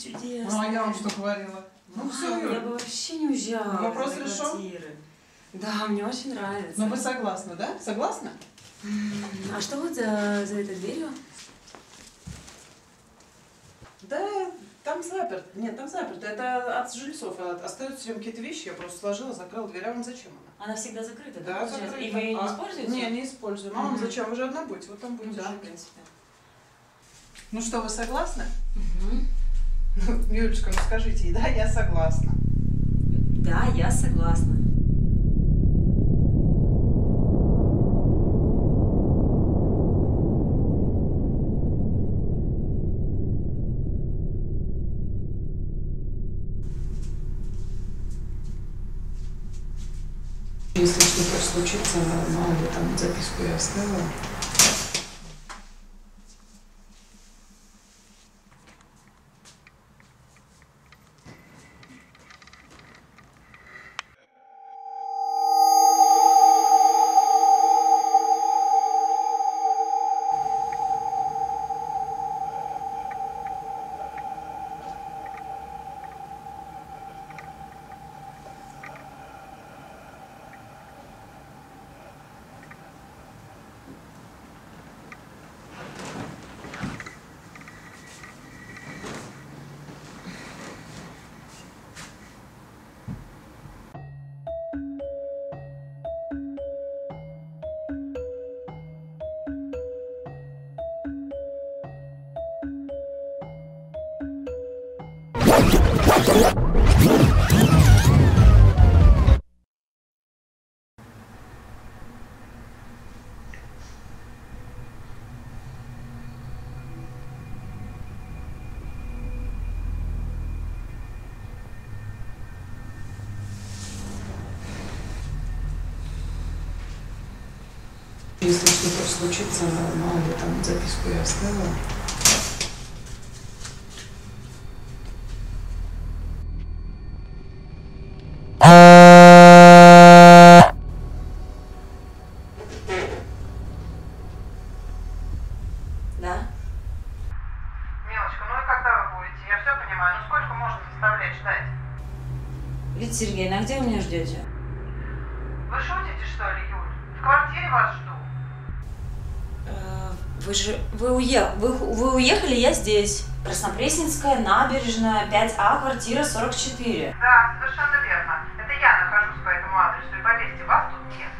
чудесно. Ну, а я вам что говорила? Ну, а, все. Я бы вообще не уезжала. Вопрос решен? Квартиры. Да, мне очень нравится. Но Ну, вы согласны, да? Согласны? А что вот за, за этой дверью? Да, там заперто. Нет, там заперто. Это от жильцов. От- Остаются всем какие-то вещи. Я просто сложила, закрыла дверь. А вам зачем она? Она всегда закрыта, Да, закрыта. И вы ее не А, используете? Не, не используем. А вам Мгм. зачем? Вы же одна будете. Вот там будете да, в жить. принципе. Ну что, вы согласны? Мгм. Юлечка, ну скажите да, я согласна. Да, я согласна. Если что-то случится, мало ли там записку я оставила. Если что-то случится, мало ли там записку я оставила. Да? Милочка, ну и когда вы будете? Я все понимаю, ну сколько можно заставлять ждать? Вита Сергеевна, а где вы меня ждете? Вы шутите, что ли, Юль? В квартире вас жду. Э, Вы же... Вы, уе... вы, вы уехали, я здесь. Краснопресненская, набережная, 5А, квартира 44. Да, совершенно верно. Это я нахожусь по этому адресу, и поверьте, вас тут нет.